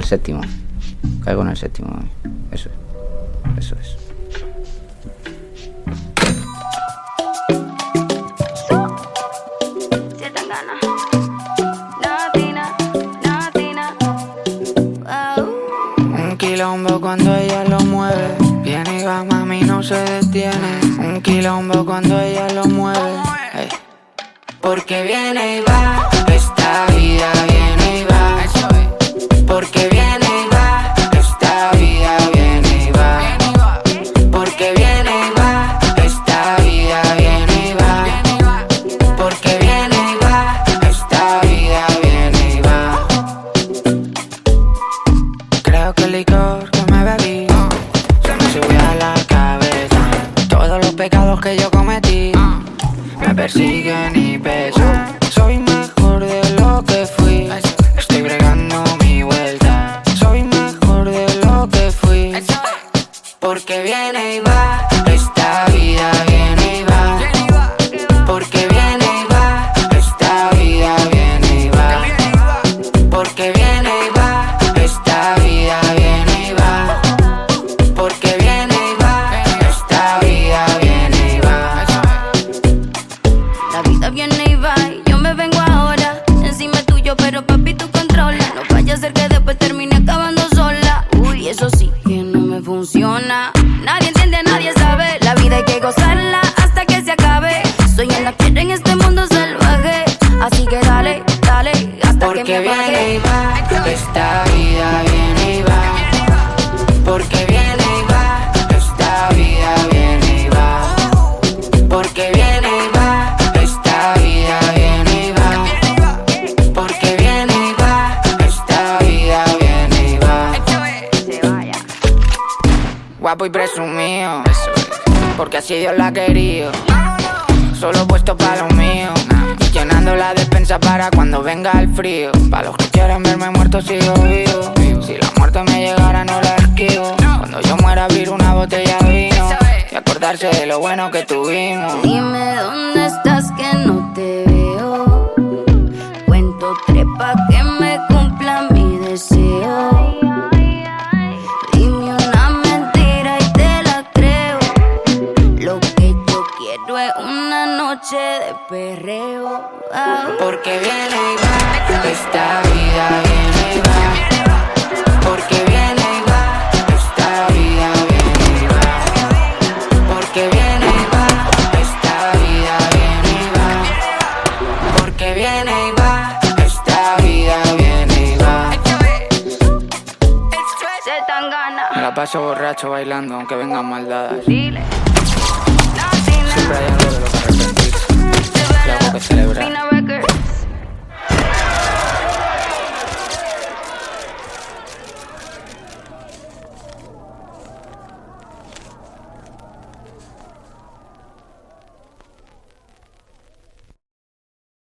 el séptimo. Caigo en el séptimo. Eso es. Eso es. Un quilombo cuando ella lo mueve. Viene y va, mami, no se detiene. Un quilombo cuando ella lo mueve. Porque viene y va, esta vida viene y va. Porque pecados que yo cometí me persiguen y pesan. Soy mejor de lo que fui. Estoy bregando mi vuelta. Soy mejor de lo que fui. Porque viene y va. Esta vida viene y va. Porque viene Porque viene y va, esta vida viene y va. Porque viene y va, esta vida viene y va. Porque viene y va, esta vida viene y va. Porque viene y va, esta vida viene y va. Guapo y presumido, porque así Dios la ha querido. Solo puesto para despensa para cuando venga el frío. Para los que quieran verme muerto, sigo vivo. Si la muerte me llegara, no la esquivo. Cuando yo muera, abrir una botella de vino. Y acordarse de lo bueno que tuvimos. Dime dónde estás que no te veo. Cuento tres pa' que me cumpla mi deseo. Dime una mentira y te la creo. Lo que yo quiero es una noche de perreo. Ah. Porque viene y va, esta vida viene y va. Porque viene y va, esta vida viene y va. Porque viene y va, esta vida viene y va. Porque viene y va, esta vida viene y va. Se tan ganas. Me la paso borracho bailando, aunque vengan maldadas. Dile.